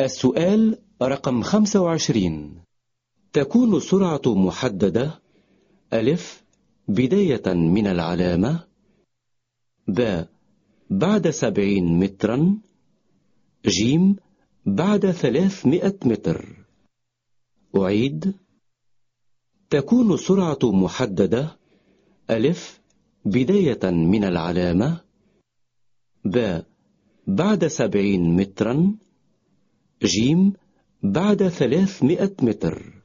السؤال رقم 25 تكون سرعة محددة؟ ألف. بداية من العلامة؟ ب. بعد سبعين مترا. جيم. بعد ثلاثمائة متر. أعيد. تكون سرعة محددة؟ ألف. بداية من العلامة؟ ب. بعد سبعين مترا. جيم بعد ثلاثمائة متر.